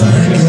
Sorry.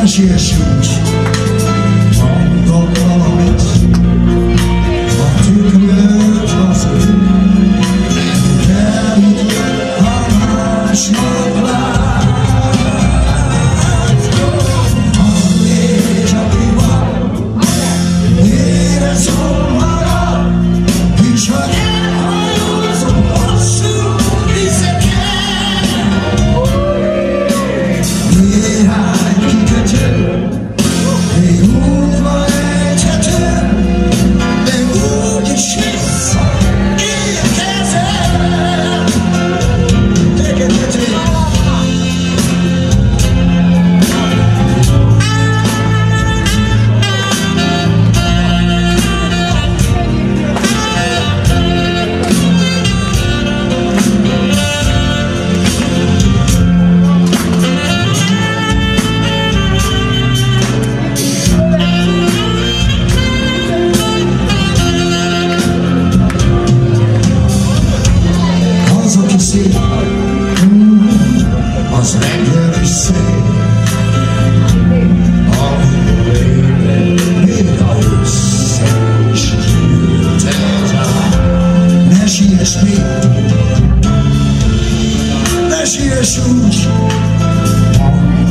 nas Jesús.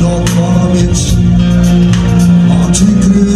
no comments, aren't you good?